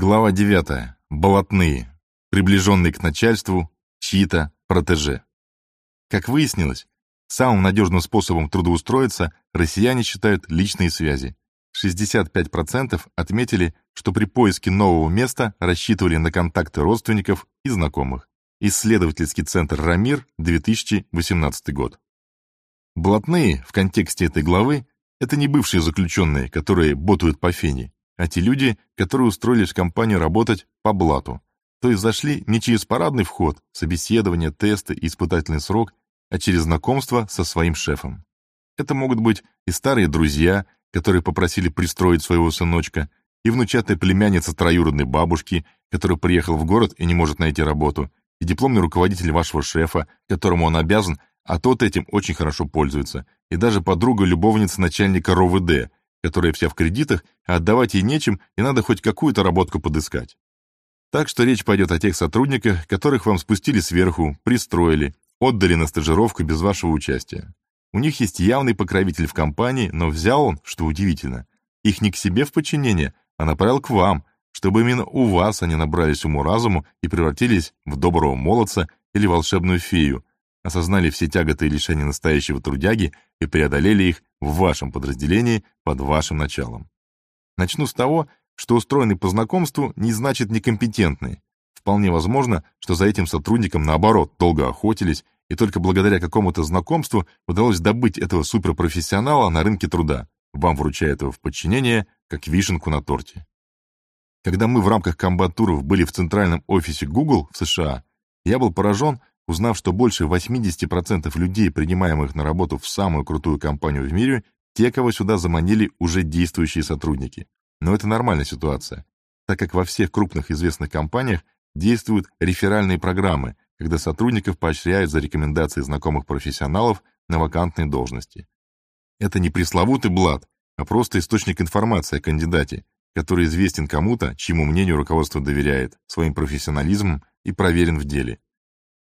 Глава 9. Болотные. Приближенные к начальству, чьи-то протеже. Как выяснилось, самым надежным способом трудоустроиться россияне считают личные связи. 65% отметили, что при поиске нового места рассчитывали на контакты родственников и знакомых. Исследовательский центр «Рамир», 2018 год. Блатные в контексте этой главы – это не бывшие заключенные, которые ботают по фене, а те люди, которые устроились в компанию работать по блату, то есть зашли не через парадный вход, собеседование, тесты и испытательный срок, а через знакомство со своим шефом. Это могут быть и старые друзья, которые попросили пристроить своего сыночка, и внучатая племянница троюродной бабушки, которая приехала в город и не может найти работу, и дипломный руководитель вашего шефа, которому он обязан, а тот этим очень хорошо пользуется, и даже подруга-любовница начальника РОВД, которая вся в кредитах, а отдавать ей нечем, и надо хоть какую-то работку подыскать. Так что речь пойдет о тех сотрудниках, которых вам спустили сверху, пристроили, отдали на стажировку без вашего участия. У них есть явный покровитель в компании, но взял он, что удивительно, их не к себе в подчинение, а направил к вам, чтобы именно у вас они набрались уму-разуму и превратились в доброго молодца или волшебную фею, осознали все тяготы и лишения настоящего трудяги и преодолели их в вашем подразделении под вашим началом. Начну с того, что устроенный по знакомству не значит некомпетентный. Вполне возможно, что за этим сотрудником, наоборот, долго охотились, и только благодаря какому-то знакомству удалось добыть этого суперпрофессионала на рынке труда. Вам вручая его в подчинение, как вишенку на торте. Когда мы в рамках комбатуров были в центральном офисе Google в США, я был поражен, узнав, что больше 80% людей, принимаемых на работу в самую крутую компанию в мире, те, кого сюда заманили уже действующие сотрудники. Но это нормальная ситуация, так как во всех крупных известных компаниях действуют реферальные программы, когда сотрудников поощряют за рекомендации знакомых профессионалов на вакантные должности. Это не пресловутый блат, а просто источник информации о кандидате, который известен кому-то, чьему мнению руководство доверяет, своим профессионализмом и проверен в деле.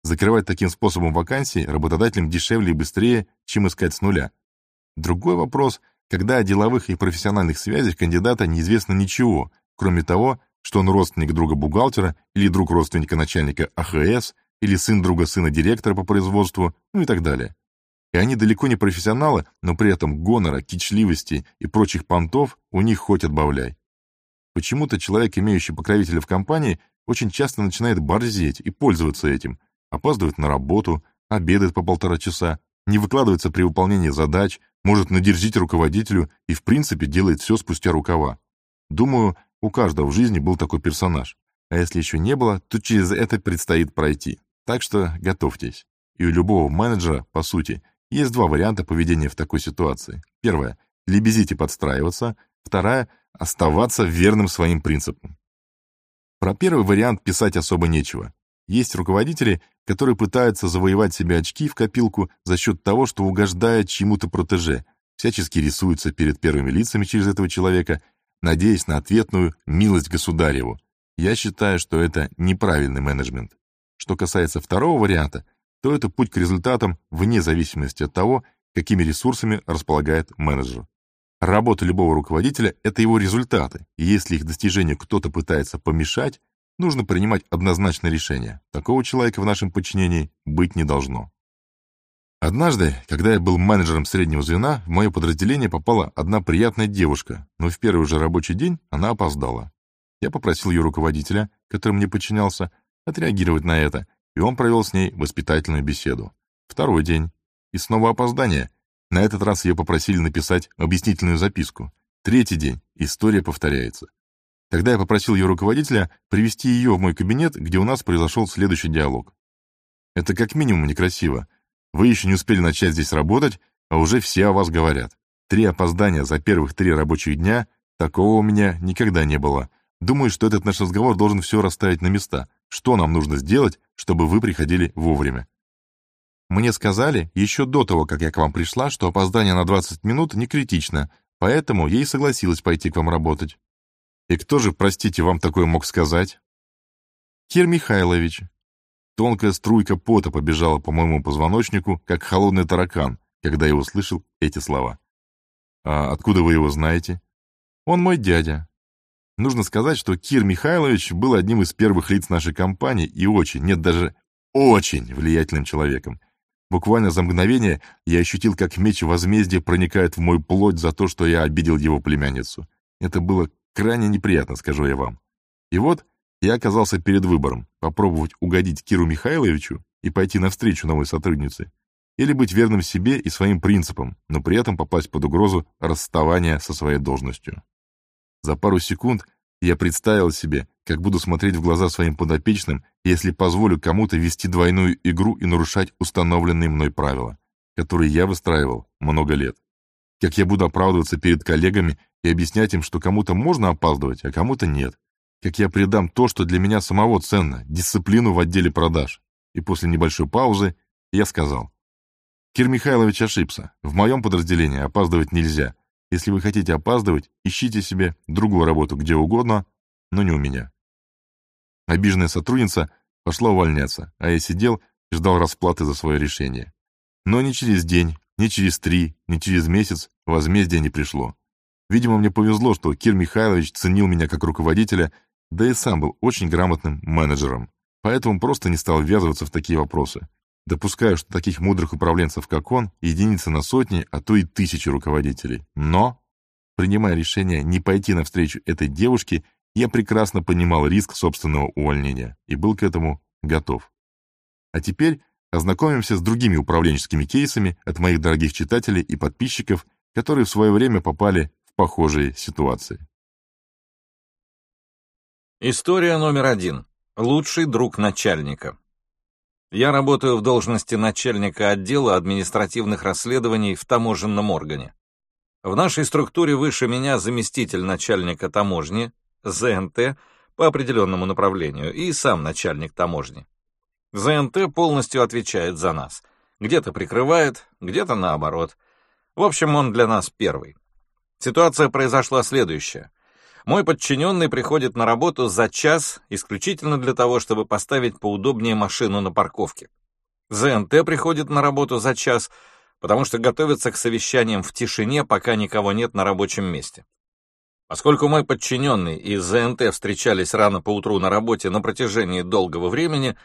Закрывать таким способом вакансии работодателям дешевле и быстрее, чем искать с нуля. Другой вопрос, когда о деловых и профессиональных связях кандидата неизвестно ничего, кроме того, что он родственник друга бухгалтера или друг родственника начальника АХС или сын друга сына директора по производству, ну и так далее. И они далеко не профессионалы, но при этом гонора, кичливости и прочих понтов у них хоть отбавляй. Почему-то человек, имеющий покровителя в компании, очень часто начинает борзеть и пользоваться этим, опаздывает на работу, обедает по полтора часа, не выкладывается при выполнении задач, может надерзить руководителю и, в принципе, делает все спустя рукава. Думаю, у каждого в жизни был такой персонаж. А если еще не было, то через это предстоит пройти. Так что готовьтесь. И у любого менеджера, по сути, есть два варианта поведения в такой ситуации. Первое – лебезить и подстраиваться. Вторая – оставаться верным своим принципам. Про первый вариант писать особо нечего. Есть руководители, которые пытаются завоевать себе очки в копилку за счет того, что угождают чему-то протеже, всячески рисуются перед первыми лицами через этого человека, надеясь на ответную милость государеву. Я считаю, что это неправильный менеджмент. Что касается второго варианта, то это путь к результатам вне зависимости от того, какими ресурсами располагает менеджер. Работа любого руководителя – это его результаты, и если их достижению кто-то пытается помешать, нужно принимать однозначное решение. Такого человека в нашем подчинении быть не должно. Однажды, когда я был менеджером среднего звена, в мое подразделение попала одна приятная девушка, но в первый же рабочий день она опоздала. Я попросил ее руководителя, который мне подчинялся, отреагировать на это, и он провел с ней воспитательную беседу. Второй день. И снова опоздание. На этот раз ее попросили написать объяснительную записку. Третий день. История повторяется. Тогда я попросил ее руководителя привести ее в мой кабинет, где у нас произошел следующий диалог. Это как минимум некрасиво. Вы еще не успели начать здесь работать, а уже все о вас говорят. Три опоздания за первых три рабочих дня, такого у меня никогда не было. Думаю, что этот наш разговор должен все расставить на места. Что нам нужно сделать, чтобы вы приходили вовремя? Мне сказали еще до того, как я к вам пришла, что опоздание на 20 минут не критично, поэтому я и согласилась пойти к вам работать. И кто же, простите, вам такое мог сказать? Кир Михайлович. Тонкая струйка пота побежала по моему позвоночнику, как холодный таракан, когда я услышал эти слова. «А откуда вы его знаете?» «Он мой дядя». Нужно сказать, что Кир Михайлович был одним из первых лиц нашей компании и очень, нет, даже очень влиятельным человеком. Буквально за мгновение я ощутил, как меч возмездия проникает в мой плоть за то, что я обидел его племянницу. Это было крайне неприятно, скажу я вам. И вот я оказался перед выбором — попробовать угодить Киру Михайловичу и пойти навстречу новой сотруднице, или быть верным себе и своим принципам, но при этом попасть под угрозу расставания со своей должностью. За пару секунд я представил себе, как буду смотреть в глаза своим подопечным, если позволю кому-то вести двойную игру и нарушать установленные мной правила, которые я выстраивал много лет. Как я буду оправдываться перед коллегами и объяснять им, что кому-то можно опаздывать, а кому-то нет. Как я предам то, что для меня самого ценно, дисциплину в отделе продаж. И после небольшой паузы я сказал. Кир Михайлович ошибся. В моем подразделении опаздывать нельзя. Если вы хотите опаздывать, ищите себе другую работу где угодно, но не у меня. Обиженная сотрудница пошла увольняться, а я сидел и ждал расплаты за свое решение. Но ни через день, ни через три, ни через месяц возмездие не пришло. Видимо, мне повезло, что Кир Михайлович ценил меня как руководителя, да и сам был очень грамотным менеджером, поэтому просто не стал ввязываться в такие вопросы. Допускаю, что таких мудрых управленцев, как он, единицы на сотни, а то и тысячи руководителей. Но, принимая решение не пойти навстречу этой девушке, я прекрасно понимал риск собственного увольнения и был к этому готов. А теперь ознакомимся с другими управленческими кейсами от моих дорогих читателей и подписчиков, которые в свое время попали в похожие ситуации. История номер один. Лучший друг начальника. Я работаю в должности начальника отдела административных расследований в таможенном органе. В нашей структуре выше меня заместитель начальника таможни, ЗНТ, по определенному направлению, и сам начальник таможни. ЗНТ полностью отвечает за нас. Где-то прикрывает, где-то наоборот. В общем, он для нас первый. Ситуация произошла следующая. Мой подчиненный приходит на работу за час исключительно для того, чтобы поставить поудобнее машину на парковке. ЗНТ приходит на работу за час, потому что готовится к совещаниям в тишине, пока никого нет на рабочем месте. Поскольку мой подчиненный и ЗНТ встречались рано поутру на работе на протяжении долгого времени,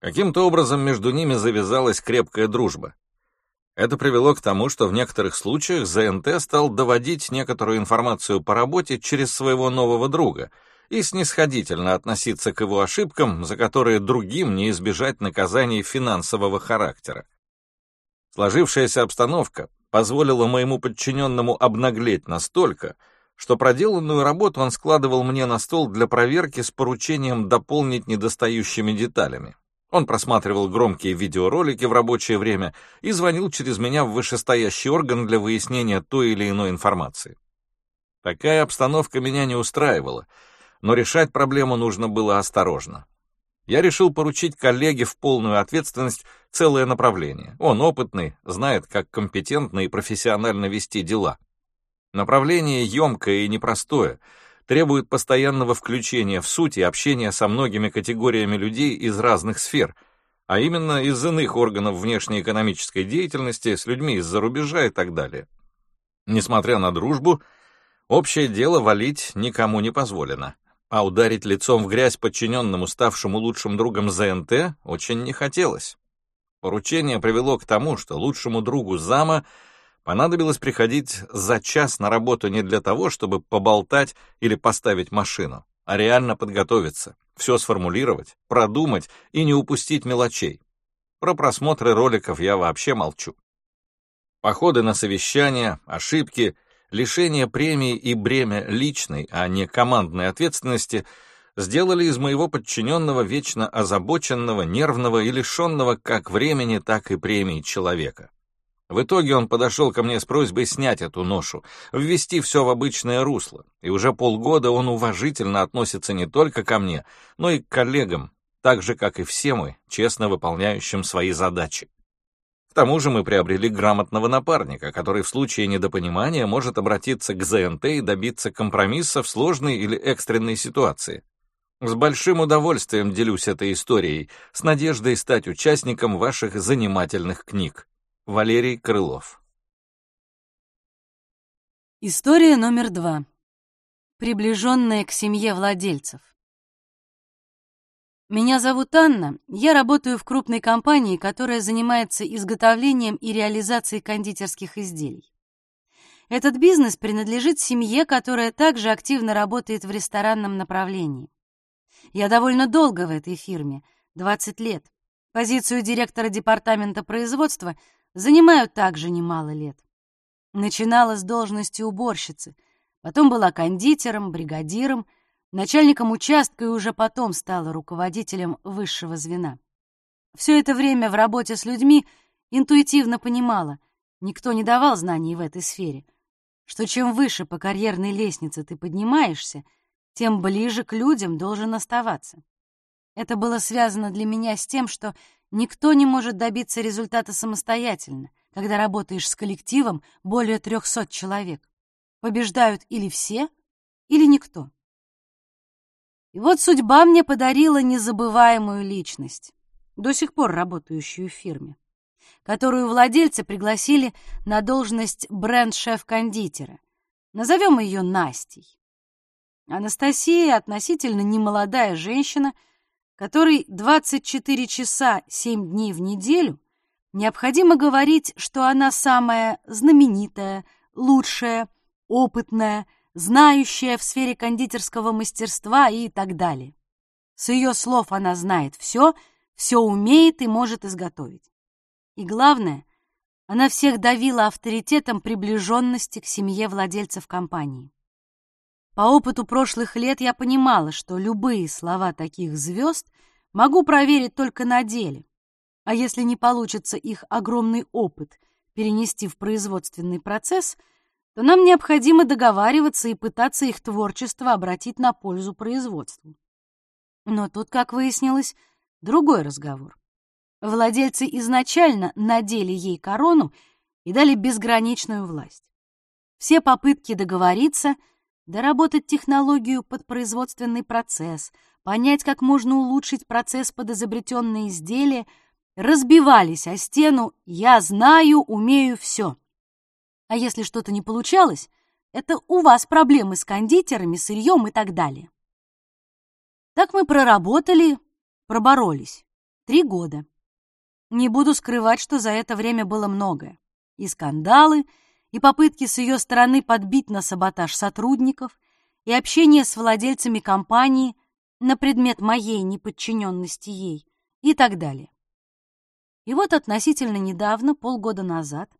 каким-то образом между ними завязалась крепкая дружба. Это привело к тому, что в некоторых случаях ЗНТ стал доводить некоторую информацию по работе через своего нового друга и снисходительно относиться к его ошибкам, за которые другим не избежать наказаний финансового характера. Сложившаяся обстановка позволила моему подчиненному обнаглеть настолько, что проделанную работу он складывал мне на стол для проверки с поручением дополнить недостающими деталями. Он просматривал громкие видеоролики в рабочее время и звонил через меня в вышестоящий орган для выяснения той или иной информации. Такая обстановка меня не устраивала, но решать проблему нужно было осторожно. Я решил поручить коллеге в полную ответственность целое направление. Он опытный, знает, как компетентно и профессионально вести дела. Направление емкое и непростое — требует постоянного включения в суть и общения со многими категориями людей из разных сфер, а именно из иных органов внешнеэкономической деятельности, с людьми из-за рубежа и так далее. Несмотря на дружбу, общее дело валить никому не позволено, а ударить лицом в грязь подчиненному, ставшему лучшим другом ЗНТ, очень не хотелось. Поручение привело к тому, что лучшему другу зама — Понадобилось приходить за час на работу не для того, чтобы поболтать или поставить машину, а реально подготовиться, все сформулировать, продумать и не упустить мелочей. Про просмотры роликов я вообще молчу. Походы на совещания, ошибки, лишение премии и бремя личной, а не командной ответственности сделали из моего подчиненного вечно озабоченного, нервного и лишенного как времени, так и премии человека. В итоге он подошел ко мне с просьбой снять эту ношу, ввести все в обычное русло, и уже полгода он уважительно относится не только ко мне, но и к коллегам, так же, как и все мы, честно выполняющим свои задачи. К тому же мы приобрели грамотного напарника, который в случае недопонимания может обратиться к ЗНТ и добиться компромисса в сложной или экстренной ситуации. С большим удовольствием делюсь этой историей, с надеждой стать участником ваших занимательных книг. Валерий Крылов. История номер два. приближенные к семье владельцев. Меня зовут Анна, я работаю в крупной компании, которая занимается изготовлением и реализацией кондитерских изделий. Этот бизнес принадлежит семье, которая также активно работает в ресторанном направлении. Я довольно долго в этой фирме, 20 лет. Позицию директора департамента производства занимаю также немало лет. Начинала с должности уборщицы, потом была кондитером, бригадиром, начальником участка и уже потом стала руководителем высшего звена. Все это время в работе с людьми интуитивно понимала, никто не давал знаний в этой сфере, что чем выше по карьерной лестнице ты поднимаешься, тем ближе к людям должен оставаться. Это было связано для меня с тем, что никто не может добиться результата самостоятельно, когда работаешь с коллективом более 300 человек. Побеждают или все, или никто. И вот судьба мне подарила незабываемую личность, до сих пор работающую в фирме, которую владельцы пригласили на должность бренд-шеф-кондитера. Назовем ее Настей. Анастасия относительно немолодая женщина, которой 24 часа 7 дней в неделю необходимо говорить, что она самая знаменитая, лучшая, опытная, знающая в сфере кондитерского мастерства и так далее. С ее слов она знает все, все умеет и может изготовить. И главное, она всех давила авторитетом приближенности к семье владельцев компании. По опыту прошлых лет я понимала, что любые слова таких звезд могу проверить только на деле. А если не получится их огромный опыт перенести в производственный процесс, то нам необходимо договариваться и пытаться их творчество обратить на пользу производству. Но тут, как выяснилось, другой разговор. Владельцы изначально надели ей корону и дали безграничную власть. Все попытки договориться — доработать технологию под производственный процесс, понять, как можно улучшить процесс под изобретенные изделия, разбивались о стену «я знаю, умею все». А если что-то не получалось, это у вас проблемы с кондитерами, сырьем и так далее. Так мы проработали, проборолись. Три года. Не буду скрывать, что за это время было многое. И скандалы, и попытки с ее стороны подбить на саботаж сотрудников, и общение с владельцами компании на предмет моей неподчиненности ей и так далее. И вот относительно недавно, полгода назад,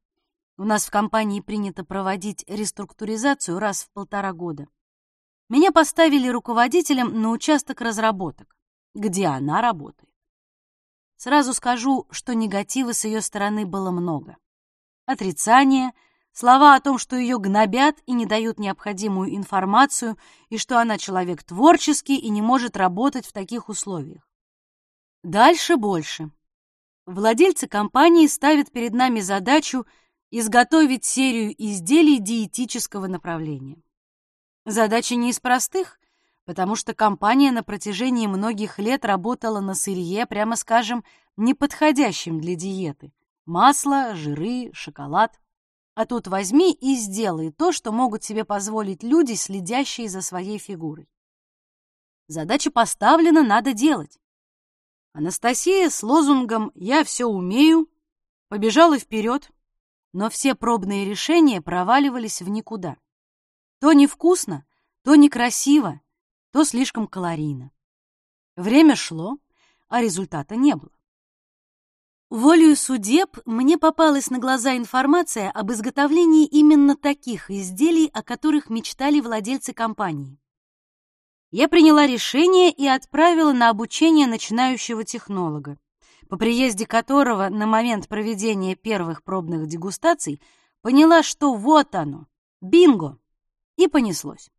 у нас в компании принято проводить реструктуризацию раз в полтора года. Меня поставили руководителем на участок разработок, где она работает. Сразу скажу, что негатива с ее стороны было много. Отрицание — Слова о том, что ее гнобят и не дают необходимую информацию, и что она человек творческий и не может работать в таких условиях. Дальше больше. Владельцы компании ставят перед нами задачу изготовить серию изделий диетического направления. Задача не из простых, потому что компания на протяжении многих лет работала на сырье, прямо скажем, неподходящем для диеты. Масло, жиры, шоколад. А тут возьми и сделай то, что могут себе позволить люди, следящие за своей фигурой. Задача поставлена, надо делать. Анастасия с лозунгом «Я все умею» побежала вперед, но все пробные решения проваливались в никуда. То невкусно, то некрасиво, то слишком калорийно. Время шло, а результата не было. Волею судеб мне попалась на глаза информация об изготовлении именно таких изделий, о которых мечтали владельцы компании. Я приняла решение и отправила на обучение начинающего технолога, по приезде которого на момент проведения первых пробных дегустаций поняла, что вот оно, бинго, и понеслось.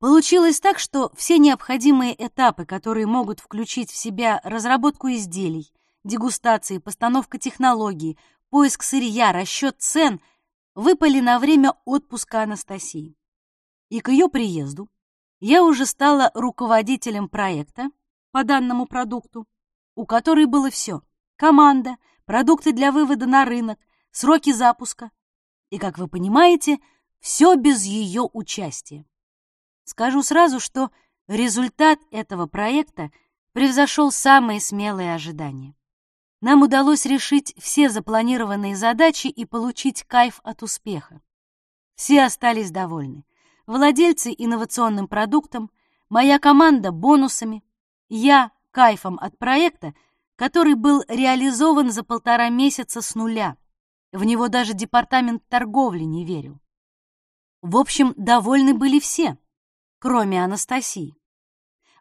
Получилось так, что все необходимые этапы, которые могут включить в себя разработку изделий, дегустации, постановка технологий, поиск сырья, расчет цен выпали на время отпуска Анастасии. И к ее приезду я уже стала руководителем проекта по данному продукту, у которой было все — команда, продукты для вывода на рынок, сроки запуска. И, как вы понимаете, все без ее участия. Скажу сразу, что результат этого проекта превзошел самые смелые ожидания. Нам удалось решить все запланированные задачи и получить кайф от успеха. Все остались довольны. Владельцы инновационным продуктом, моя команда бонусами, я кайфом от проекта, который был реализован за полтора месяца с нуля. В него даже департамент торговли не верил. В общем, довольны были все, кроме Анастасии.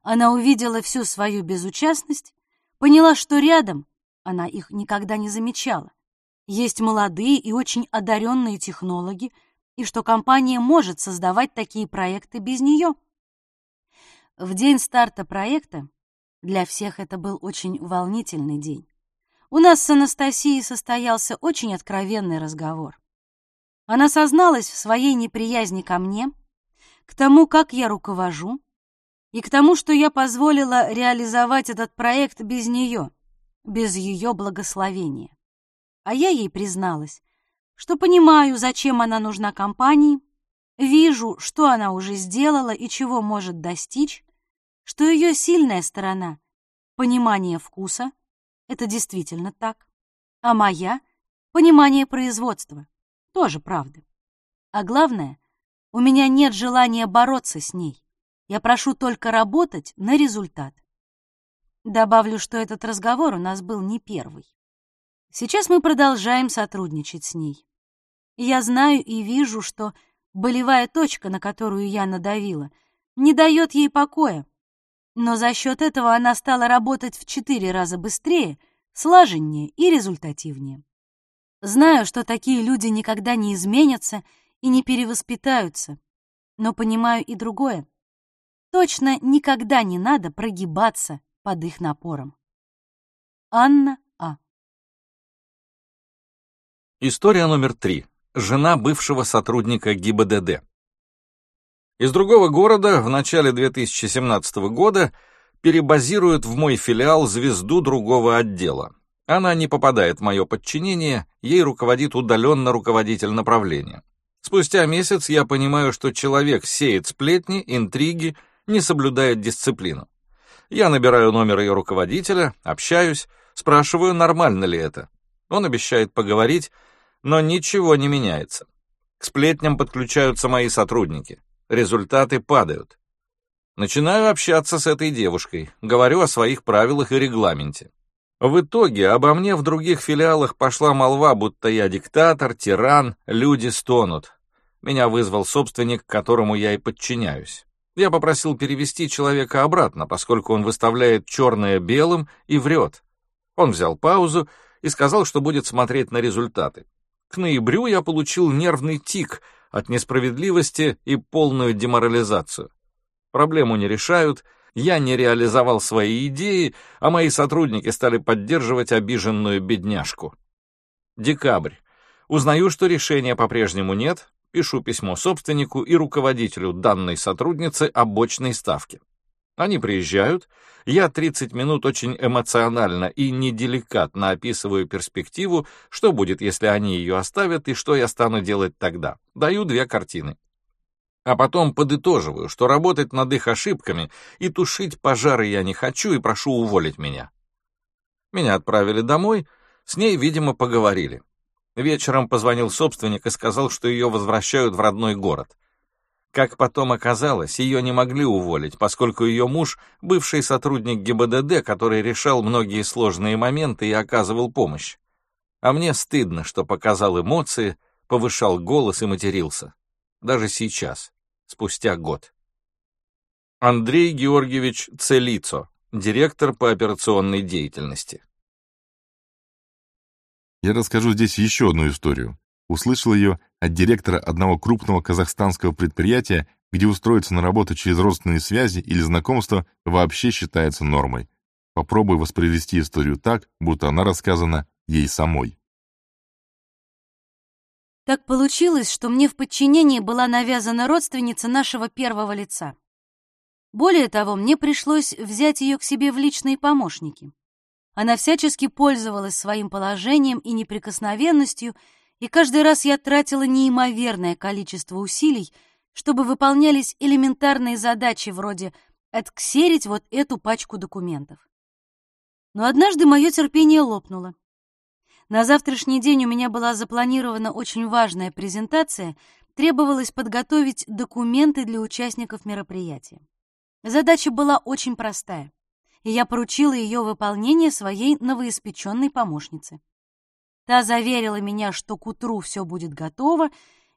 Она увидела всю свою безучастность, поняла, что рядом, она их никогда не замечала, есть молодые и очень одаренные технологи, и что компания может создавать такие проекты без нее. В день старта проекта для всех это был очень волнительный день. У нас с Анастасией состоялся очень откровенный разговор. Она созналась в своей неприязни ко мне, к тому, как я руковожу, и к тому, что я позволила реализовать этот проект без нее, без ее благословения. А я ей призналась, что понимаю, зачем она нужна компании, вижу, что она уже сделала и чего может достичь, что ее сильная сторона — понимание вкуса, это действительно так, а моя — понимание производства, тоже правда. А главное, у меня нет желания бороться с ней. Я прошу только работать на результат. Добавлю, что этот разговор у нас был не первый. Сейчас мы продолжаем сотрудничать с ней. Я знаю и вижу, что болевая точка, на которую я надавила, не дает ей покоя. Но за счет этого она стала работать в четыре раза быстрее, слаженнее и результативнее. Знаю, что такие люди никогда не изменятся и не перевоспитаются, но понимаю и другое. Точно никогда не надо прогибаться под их напором. Анна А. История номер три. Жена бывшего сотрудника ГИБДД. Из другого города в начале 2017 года перебазируют в мой филиал звезду другого отдела. Она не попадает в мое подчинение, ей руководит удаленно руководитель направления. Спустя месяц я понимаю, что человек сеет сплетни, интриги, не соблюдает дисциплину. Я набираю номер ее руководителя, общаюсь, спрашиваю, нормально ли это. Он обещает поговорить, но ничего не меняется. К сплетням подключаются мои сотрудники. Результаты падают. Начинаю общаться с этой девушкой, говорю о своих правилах и регламенте. В итоге обо мне в других филиалах пошла молва, будто я диктатор, тиран, люди стонут. Меня вызвал собственник, которому я и подчиняюсь. Я попросил перевести человека обратно, поскольку он выставляет черное белым и врет. Он взял паузу и сказал, что будет смотреть на результаты. К ноябрю я получил нервный тик от несправедливости и полную деморализацию. Проблему не решают, я не реализовал свои идеи, а мои сотрудники стали поддерживать обиженную бедняжку. Декабрь. Узнаю, что решения по-прежнему нет, пишу письмо собственнику и руководителю данной сотрудницы о бочной ставке. Они приезжают, я 30 минут очень эмоционально и неделикатно описываю перспективу, что будет, если они ее оставят, и что я стану делать тогда. Даю две картины. А потом подытоживаю, что работать над их ошибками и тушить пожары я не хочу и прошу уволить меня. Меня отправили домой, с ней, видимо, поговорили. Вечером позвонил собственник и сказал, что ее возвращают в родной город. Как потом оказалось, ее не могли уволить, поскольку ее муж — бывший сотрудник ГИБДД, который решал многие сложные моменты и оказывал помощь. А мне стыдно, что показал эмоции, повышал голос и матерился. Даже сейчас, спустя год. Андрей Георгиевич Целицо, директор по операционной деятельности. Я расскажу здесь еще одну историю. Услышал ее от директора одного крупного казахстанского предприятия, где устроиться на работу через родственные связи или знакомства вообще считается нормой. Попробуй воспроизвести историю так, будто она рассказана ей самой. Так получилось, что мне в подчинении была навязана родственница нашего первого лица. Более того, мне пришлось взять ее к себе в личные помощники. Она всячески пользовалась своим положением и неприкосновенностью, и каждый раз я тратила неимоверное количество усилий, чтобы выполнялись элементарные задачи вроде отксерить вот эту пачку документов. Но однажды мое терпение лопнуло. На завтрашний день у меня была запланирована очень важная презентация, требовалось подготовить документы для участников мероприятия. Задача была очень простая, и я поручила ее выполнение своей новоиспеченной помощнице. Та заверила меня, что к утру все будет готово,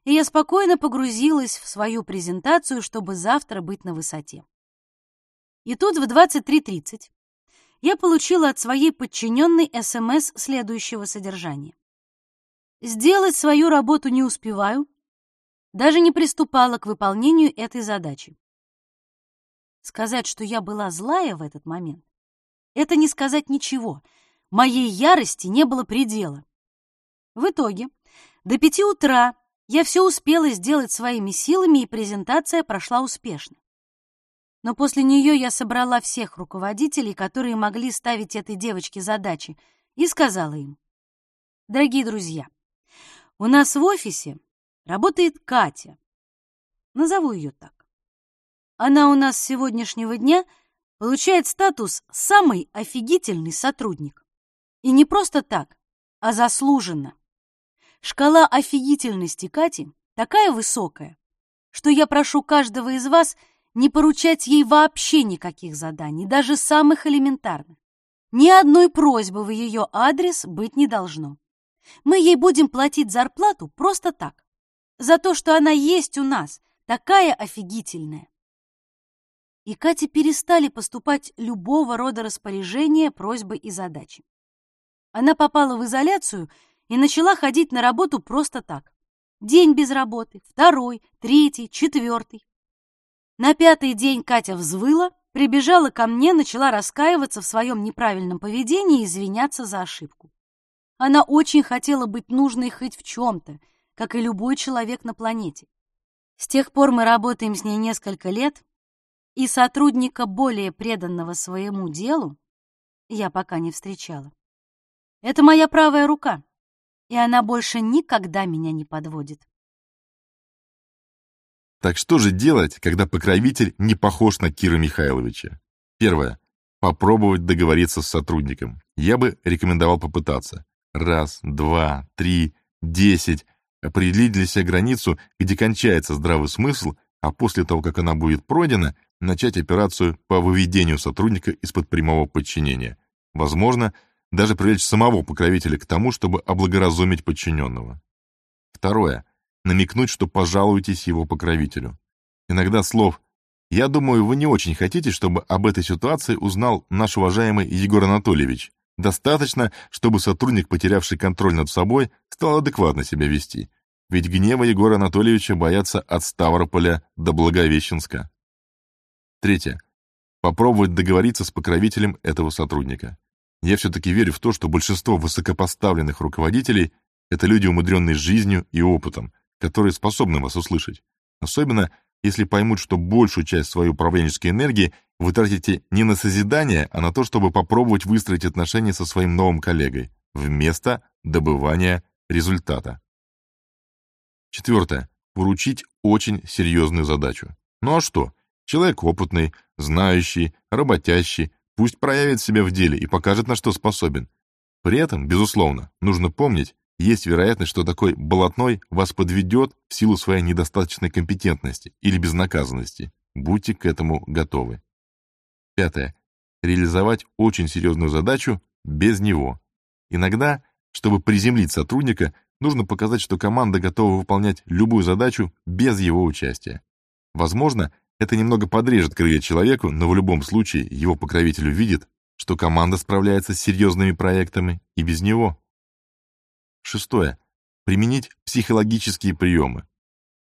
и я спокойно погрузилась в свою презентацию, чтобы завтра быть на высоте. И тут в 23.30 я получила от своей подчиненной СМС следующего содержания. Сделать свою работу не успеваю, даже не приступала к выполнению этой задачи. Сказать, что я была злая в этот момент, это не сказать ничего. Моей ярости не было предела. В итоге до пяти утра я все успела сделать своими силами, и презентация прошла успешно. Но после нее я собрала всех руководителей, которые могли ставить этой девочке задачи, и сказала им, «Дорогие друзья, у нас в офисе работает Катя. Назову ее так. Она у нас с сегодняшнего дня получает статус «самый офигительный сотрудник». И не просто так, а заслуженно. Шкала офигительности Кати такая высокая, что я прошу каждого из вас не поручать ей вообще никаких заданий, даже самых элементарных. Ни одной просьбы в ее адрес быть не должно. Мы ей будем платить зарплату просто так, за то, что она есть у нас, такая офигительная. И Кате перестали поступать любого рода распоряжения, просьбы и задачи. Она попала в изоляцию и начала ходить на работу просто так. День без работы, второй, третий, четвертый. На пятый день Катя взвыла, прибежала ко мне, начала раскаиваться в своем неправильном поведении и извиняться за ошибку. Она очень хотела быть нужной хоть в чем-то, как и любой человек на планете. С тех пор мы работаем с ней несколько лет, и сотрудника, более преданного своему делу, я пока не встречала. Это моя правая рука, и она больше никогда меня не подводит. Так что же делать, когда покровитель не похож на Кира Михайловича? Первое. Попробовать договориться с сотрудником. Я бы рекомендовал попытаться. Раз, два, три, десять. Определить для себя границу, где кончается здравый смысл, а после того, как она будет пройдена, начать операцию по выведению сотрудника из-под прямого подчинения. Возможно, даже привлечь самого покровителя к тому, чтобы облагоразумить подчиненного. Второе. Намекнуть, что пожалуйтесь его покровителю. Иногда слов «Я думаю, вы не очень хотите, чтобы об этой ситуации узнал наш уважаемый Егор Анатольевич», Достаточно, чтобы сотрудник, потерявший контроль над собой, стал адекватно себя вести. Ведь гнева Егора Анатольевича боятся от Ставрополя до Благовещенска. Третье. Попробовать договориться с покровителем этого сотрудника. Я все-таки верю в то, что большинство высокопоставленных руководителей — это люди, умудренные жизнью и опытом, которые способны вас услышать. Особенно, если поймут, что большую часть своей управленческой энергии вы тратите не на созидание, а на то, чтобы попробовать выстроить отношения со своим новым коллегой, вместо добывания результата. Четвертое. Поручить очень серьезную задачу. Ну а что? Человек опытный, знающий, работящий, пусть проявит себя в деле и покажет, на что способен. При этом, безусловно, нужно помнить, есть вероятность, что такой болотной вас подведет в силу своей недостаточной компетентности или безнаказанности. Будьте к этому готовы. Пятое. Реализовать очень серьезную задачу без него. Иногда, чтобы приземлить сотрудника, нужно показать, что команда готова выполнять любую задачу без его участия. Возможно, это немного подрежет крылья человеку, но в любом случае его покровитель увидит, что команда справляется с серьезными проектами и без него. Шестое. Применить психологические приемы.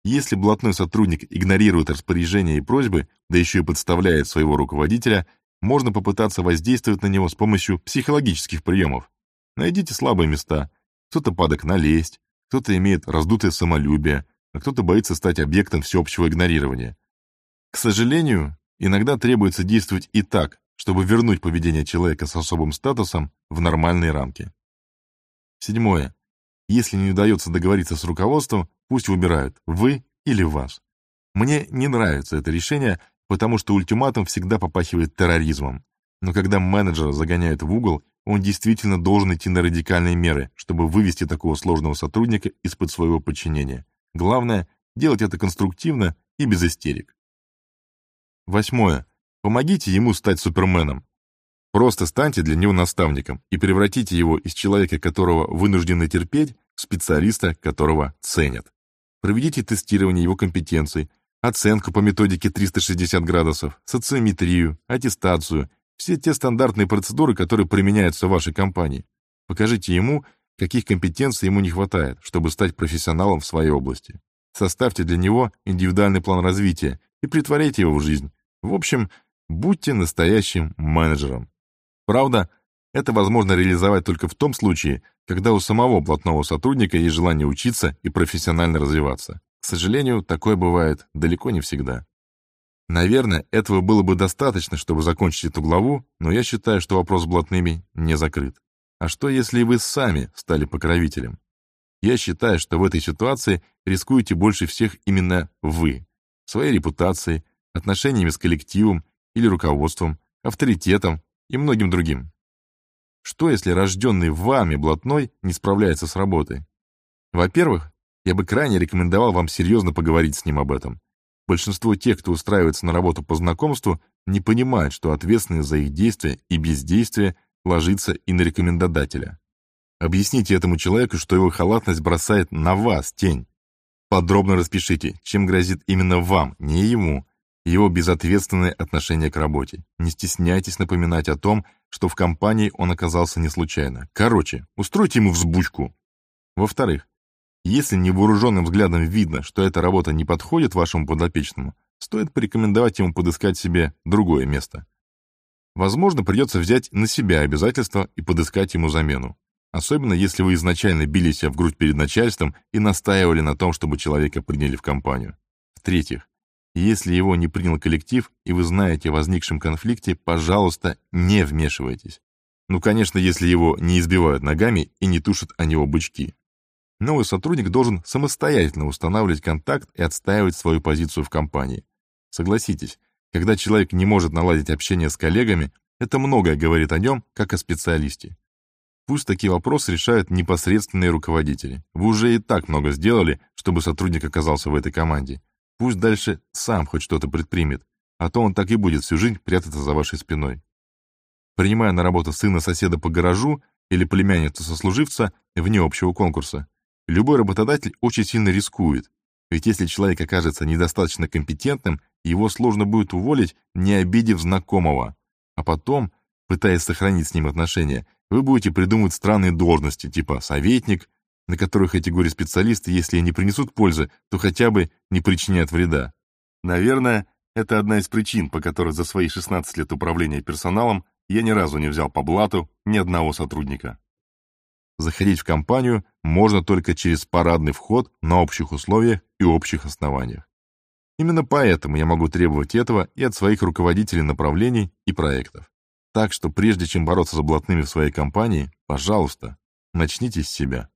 Если блатной сотрудник игнорирует распоряжения и просьбы, да еще и подставляет своего руководителя, можно попытаться воздействовать на него с помощью психологических приемов. Найдите слабые места. Кто-то падок на лесть, кто-то имеет раздутое самолюбие, а кто-то боится стать объектом всеобщего игнорирования. К сожалению, иногда требуется действовать и так, чтобы вернуть поведение человека с особым статусом в нормальные рамки. Седьмое. Если не удается договориться с руководством, пусть выбирают, вы или вас. Мне не нравится это решение, потому что ультиматум всегда попахивает терроризмом. Но когда менеджера загоняют в угол, он действительно должен идти на радикальные меры, чтобы вывести такого сложного сотрудника из-под своего подчинения. Главное – делать это конструктивно и без истерик. Восьмое. Помогите ему стать суперменом. Просто станьте для него наставником и превратите его из человека, которого вынуждены терпеть, в специалиста, которого ценят. Проведите тестирование его компетенций, оценку по методике 360 градусов, социометрию, аттестацию, все те стандартные процедуры, которые применяются в вашей компании. Покажите ему, каких компетенций ему не хватает, чтобы стать профессионалом в своей области. Составьте для него индивидуальный план развития и притворите его в жизнь. В общем, будьте настоящим менеджером. Правда, это возможно реализовать только в том случае, когда у самого платного сотрудника есть желание учиться и профессионально развиваться. К сожалению, такое бывает далеко не всегда. Наверное, этого было бы достаточно, чтобы закончить эту главу, но я считаю, что вопрос с блатными не закрыт. А что, если вы сами стали покровителем? Я считаю, что в этой ситуации рискуете больше всех именно вы. Своей репутацией, отношениями с коллективом или руководством, авторитетом и многим другим. Что, если рожденный вами блатной не справляется с работой? Во-первых, я бы крайне рекомендовал вам серьезно поговорить с ним об этом. Большинство тех, кто устраивается на работу по знакомству, не понимают, что ответственность за их действия и бездействие ложится и на рекомендодателя. Объясните этому человеку, что его халатность бросает на вас тень. Подробно распишите, чем грозит именно вам, не ему, его безответственное отношение к работе. Не стесняйтесь напоминать о том, что в компании он оказался не случайно. Короче, устройте ему взбучку. Во-вторых, если невооруженным взглядом видно, что эта работа не подходит вашему подопечному, стоит порекомендовать ему подыскать себе другое место. Возможно, придется взять на себя обязательства и подыскать ему замену. Особенно, если вы изначально били себя в грудь перед начальством и настаивали на том, чтобы человека приняли в компанию. В-третьих, если его не принял коллектив, и вы знаете о возникшем конфликте, пожалуйста, не вмешивайтесь. Ну, конечно, если его не избивают ногами и не тушат о него бычки. Новый сотрудник должен самостоятельно устанавливать контакт и отстаивать свою позицию в компании. Согласитесь, когда человек не может наладить общение с коллегами, это многое говорит о нем, как о специалисте. Пусть такие вопросы решают непосредственные руководители. Вы уже и так много сделали, чтобы сотрудник оказался в этой команде. Пусть дальше сам хоть что-то предпримет, а то он так и будет всю жизнь прятаться за вашей спиной. Принимая на работу сына соседа по гаражу или племянницу сослуживца вне общего конкурса, Любой работодатель очень сильно рискует, ведь если человек окажется недостаточно компетентным, его сложно будет уволить, не обидев знакомого. А потом, пытаясь сохранить с ним отношения, вы будете придумывать странные должности, типа советник, на которых эти горе-специалисты, если и не принесут пользы, то хотя бы не причинят вреда. Наверное, это одна из причин, по которой за свои 16 лет управления персоналом я ни разу не взял по блату ни одного сотрудника. Заходить в компанию можно только через парадный вход на общих условиях и общих основаниях. Именно поэтому я могу требовать этого и от своих руководителей направлений и проектов. Так что прежде чем бороться с блатными в своей компании, пожалуйста, начните с себя.